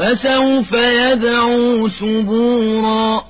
فسوف يدعو ثبورا.